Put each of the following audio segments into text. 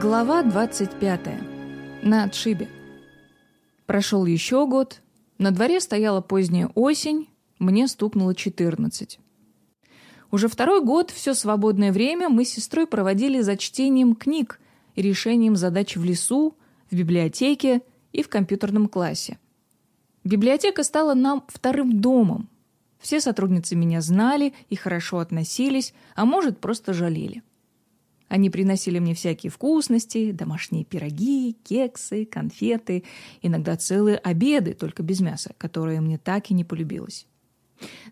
Глава 25. На отшибе. Прошел еще год. На дворе стояла поздняя осень. Мне стукнуло 14. Уже второй год все свободное время мы с сестрой проводили за чтением книг и решением задач в лесу, в библиотеке и в компьютерном классе. Библиотека стала нам вторым домом. Все сотрудницы меня знали и хорошо относились, а может, просто жалели. Они приносили мне всякие вкусности, домашние пироги, кексы, конфеты, иногда целые обеды, только без мяса, которое мне так и не полюбилось.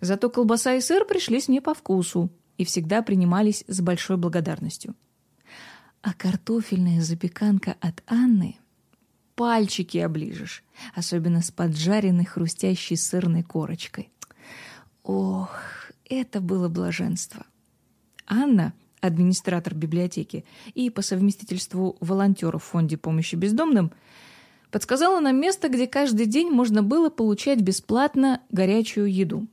Зато колбаса и сыр пришлись мне по вкусу и всегда принимались с большой благодарностью. А картофельная запеканка от Анны пальчики оближешь, особенно с поджаренной хрустящей сырной корочкой. Ох, это было блаженство. Анна — администратор библиотеки и по совместительству волонтер в фонде помощи бездомным, подсказала нам место, где каждый день можно было получать бесплатно горячую еду.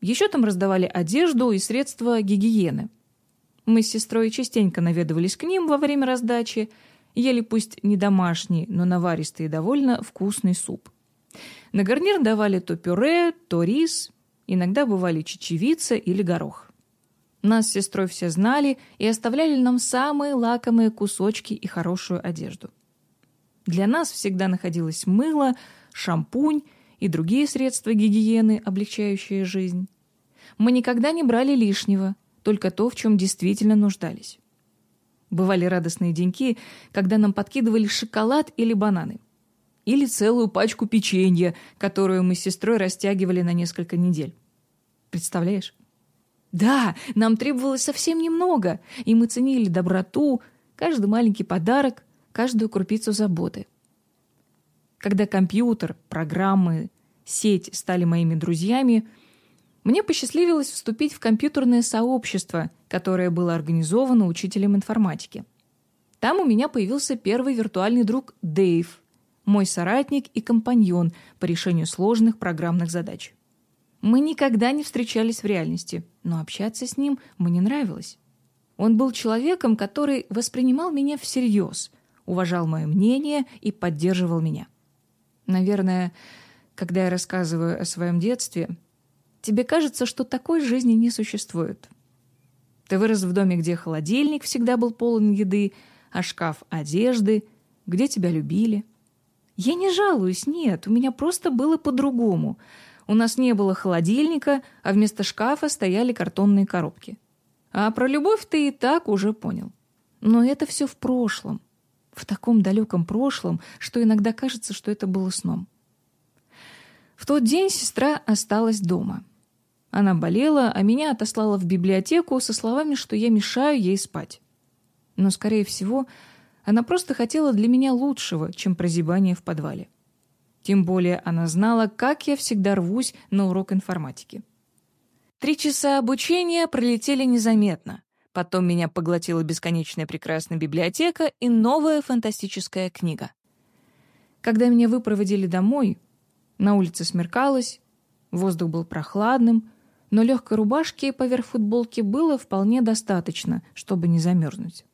Еще там раздавали одежду и средства гигиены. Мы с сестрой частенько наведывались к ним во время раздачи, ели пусть не домашний, но наваристый и довольно вкусный суп. На гарнир давали то пюре, то рис, иногда бывали чечевица или горох. Нас с сестрой все знали и оставляли нам самые лакомые кусочки и хорошую одежду. Для нас всегда находилось мыло, шампунь и другие средства гигиены, облегчающие жизнь. Мы никогда не брали лишнего, только то, в чем действительно нуждались. Бывали радостные деньки, когда нам подкидывали шоколад или бананы. Или целую пачку печенья, которую мы с сестрой растягивали на несколько недель. Представляешь? Да, нам требовалось совсем немного, и мы ценили доброту, каждый маленький подарок, каждую крупицу заботы. Когда компьютер, программы, сеть стали моими друзьями, мне посчастливилось вступить в компьютерное сообщество, которое было организовано учителем информатики. Там у меня появился первый виртуальный друг Дэйв, мой соратник и компаньон по решению сложных программных задач. Мы никогда не встречались в реальности, но общаться с ним мне нравилось. Он был человеком, который воспринимал меня всерьез, уважал мое мнение и поддерживал меня. Наверное, когда я рассказываю о своем детстве, тебе кажется, что такой жизни не существует. Ты вырос в доме, где холодильник всегда был полон еды, а шкаф — одежды, где тебя любили. Я не жалуюсь, нет, у меня просто было по-другому — у нас не было холодильника, а вместо шкафа стояли картонные коробки. А про любовь ты и так уже понял. Но это все в прошлом. В таком далеком прошлом, что иногда кажется, что это было сном. В тот день сестра осталась дома. Она болела, а меня отослала в библиотеку со словами, что я мешаю ей спать. Но, скорее всего, она просто хотела для меня лучшего, чем прозябание в подвале. Тем более она знала, как я всегда рвусь на урок информатики. Три часа обучения пролетели незаметно. Потом меня поглотила бесконечная прекрасная библиотека и новая фантастическая книга. Когда меня выпроводили домой, на улице смеркалось, воздух был прохладным, но легкой рубашки поверх футболки было вполне достаточно, чтобы не замерзнуть.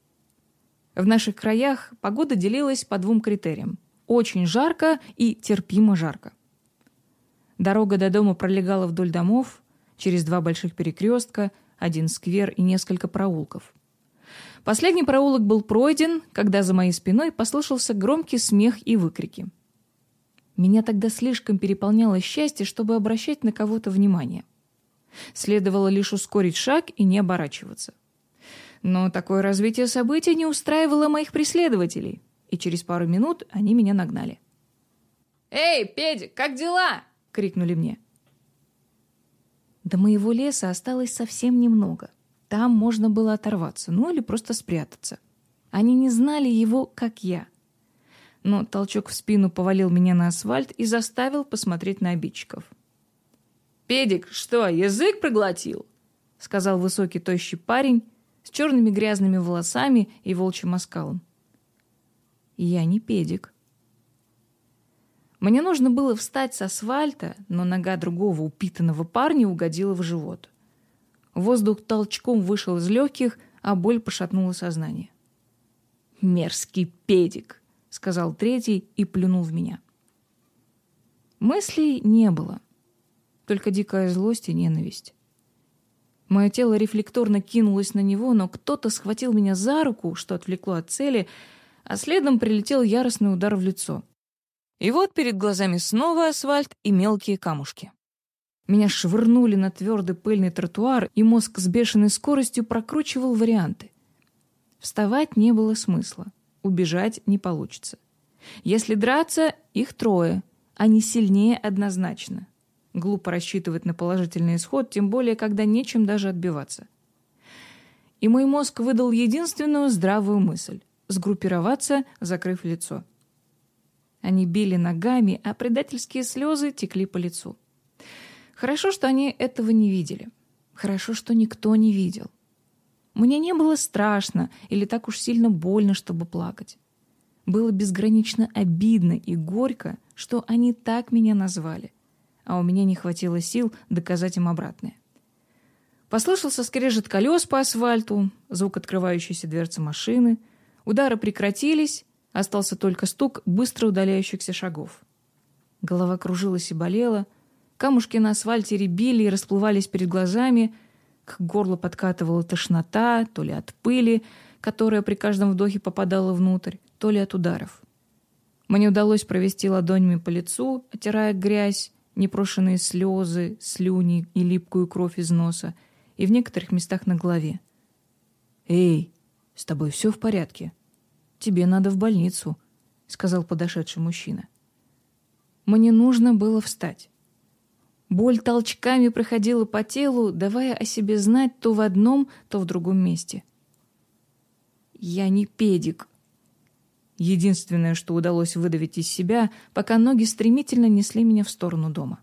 В наших краях погода делилась по двум критериям очень жарко и терпимо жарко. Дорога до дома пролегала вдоль домов, через два больших перекрестка, один сквер и несколько проулков. Последний проулок был пройден, когда за моей спиной послышался громкий смех и выкрики. Меня тогда слишком переполняло счастье, чтобы обращать на кого-то внимание. Следовало лишь ускорить шаг и не оборачиваться. Но такое развитие событий не устраивало моих преследователей и через пару минут они меня нагнали. «Эй, Педик, как дела?» — крикнули мне. До моего леса осталось совсем немного. Там можно было оторваться, ну или просто спрятаться. Они не знали его, как я. Но толчок в спину повалил меня на асфальт и заставил посмотреть на обидчиков. «Педик, что, язык проглотил?» — сказал высокий тощий парень с черными грязными волосами и волчьим оскалом. Я не педик. Мне нужно было встать с асфальта, но нога другого упитанного парня угодила в живот. Воздух толчком вышел из легких, а боль пошатнула сознание. «Мерзкий педик», — сказал третий и плюнул в меня. Мыслей не было, только дикая злость и ненависть. Мое тело рефлекторно кинулось на него, но кто-то схватил меня за руку, что отвлекло от цели, а следом прилетел яростный удар в лицо. И вот перед глазами снова асфальт и мелкие камушки. Меня швырнули на твердый пыльный тротуар, и мозг с бешеной скоростью прокручивал варианты. Вставать не было смысла. Убежать не получится. Если драться, их трое. Они сильнее однозначно. Глупо рассчитывать на положительный исход, тем более, когда нечем даже отбиваться. И мой мозг выдал единственную здравую мысль — сгруппироваться, закрыв лицо. Они били ногами, а предательские слезы текли по лицу. Хорошо, что они этого не видели. Хорошо, что никто не видел. Мне не было страшно или так уж сильно больно, чтобы плакать. Было безгранично обидно и горько, что они так меня назвали, а у меня не хватило сил доказать им обратное. Послышался скрежет колес по асфальту, звук открывающейся дверцы машины. Удары прекратились, остался только стук быстро удаляющихся шагов. Голова кружилась и болела, камушки на асфальте рябили и расплывались перед глазами — к горлу подкатывала тошнота, то ли от пыли, которая при каждом вдохе попадала внутрь, то ли от ударов. Мне удалось провести ладонями по лицу, оттирая грязь, непрошенные слезы, слюни и липкую кровь из носа, и в некоторых местах на голове. «Эй, с тобой все в порядке? Тебе надо в больницу», — сказал подошедший мужчина. Мне нужно было встать. Боль толчками проходила по телу, давая о себе знать то в одном, то в другом месте. «Я не педик». Единственное, что удалось выдавить из себя, пока ноги стремительно несли меня в сторону дома.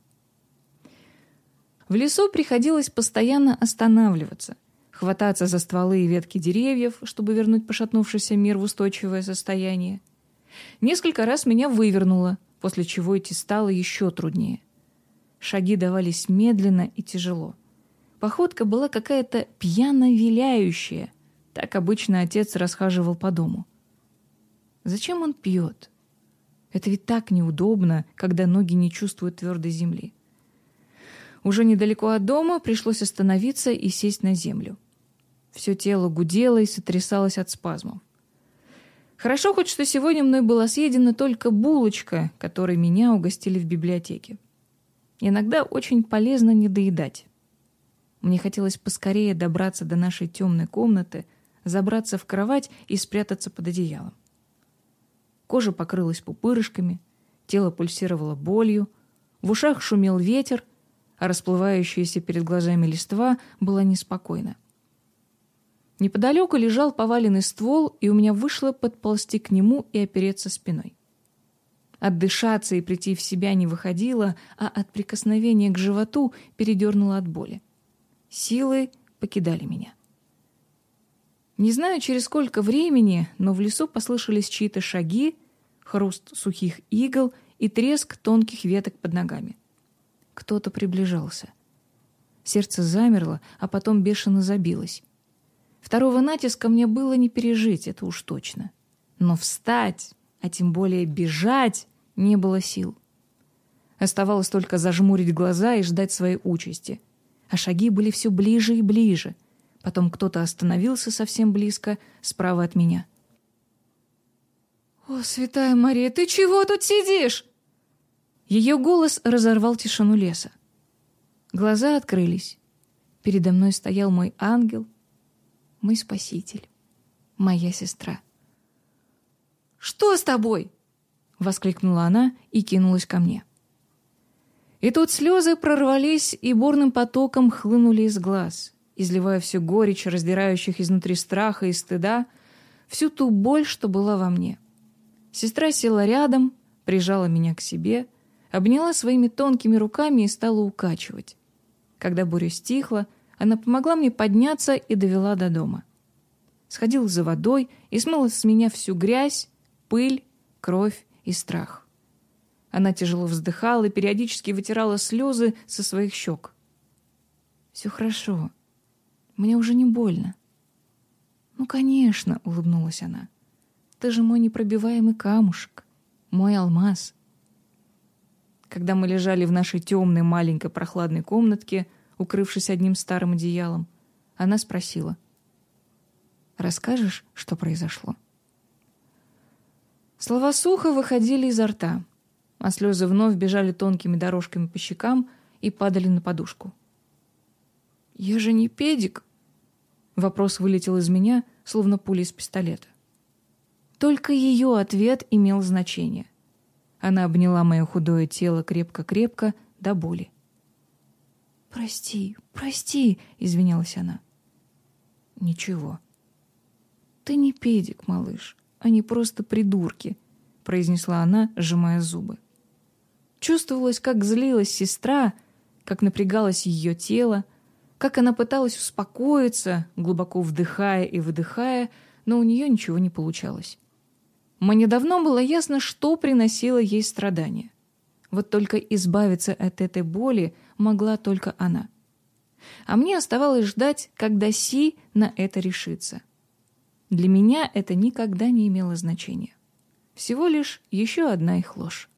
В лесу приходилось постоянно останавливаться, хвататься за стволы и ветки деревьев, чтобы вернуть пошатнувшийся мир в устойчивое состояние. Несколько раз меня вывернуло, после чего идти стало еще труднее. Шаги давались медленно и тяжело. Походка была какая-то пьяно виляющая. Так обычно отец расхаживал по дому. Зачем он пьет? Это ведь так неудобно, когда ноги не чувствуют твердой земли. Уже недалеко от дома пришлось остановиться и сесть на землю. Все тело гудело и сотрясалось от спазмов. Хорошо хоть, что сегодня мной была съедена только булочка, которой меня угостили в библиотеке. Иногда очень полезно не доедать. Мне хотелось поскорее добраться до нашей темной комнаты, забраться в кровать и спрятаться под одеялом. Кожа покрылась пупырышками, тело пульсировало болью, в ушах шумел ветер, а расплывающаяся перед глазами листва была неспокойна. Неподалеку лежал поваленный ствол, и у меня вышло подползти к нему и опереться спиной. Отдышаться и прийти в себя не выходило, а от прикосновения к животу передернуло от боли. Силы покидали меня. Не знаю, через сколько времени, но в лесу послышались чьи-то шаги, хруст сухих игл и треск тонких веток под ногами. Кто-то приближался. Сердце замерло, а потом бешено забилось. Второго натиска мне было не пережить, это уж точно. Но встать а тем более бежать, не было сил. Оставалось только зажмурить глаза и ждать своей участи. А шаги были все ближе и ближе. Потом кто-то остановился совсем близко, справа от меня. «О, святая Мария, ты чего тут сидишь?» Ее голос разорвал тишину леса. Глаза открылись. Передо мной стоял мой ангел, мой спаситель, моя сестра. Что с тобой?» — воскликнула она и кинулась ко мне. И тут слезы прорвались и бурным потоком хлынули из глаз, изливая всю горечь раздирающих изнутри страха и стыда, всю ту боль, что была во мне. Сестра села рядом, прижала меня к себе, обняла своими тонкими руками и стала укачивать. Когда буря стихла, она помогла мне подняться и довела до дома. Сходила за водой и смыла с меня всю грязь, пыль, кровь и страх. Она тяжело вздыхала и периодически вытирала слезы со своих щек. «Все хорошо. Мне уже не больно». «Ну, конечно», — улыбнулась она. Ты же мой непробиваемый камушек, мой алмаз. Когда мы лежали в нашей темной маленькой прохладной комнатке, укрывшись одним старым одеялом, она спросила. «Расскажешь, что произошло?» Слова сухо выходили изо рта, а слезы вновь бежали тонкими дорожками по щекам и падали на подушку. «Я же не педик!» Вопрос вылетел из меня, словно пуля из пистолета. Только ее ответ имел значение. Она обняла мое худое тело крепко-крепко до боли. «Прости, прости!» — извинялась она. «Ничего. Ты не педик, малыш. Они просто придурки», — произнесла она, сжимая зубы. Чувствовалось, как злилась сестра, как напрягалось ее тело, как она пыталась успокоиться, глубоко вдыхая и выдыхая, но у нее ничего не получалось. Мне давно было ясно, что приносило ей страдания. Вот только избавиться от этой боли могла только она. А мне оставалось ждать, когда Си на это решится. Для меня это никогда не имело значения. Всего лишь еще одна их ложь.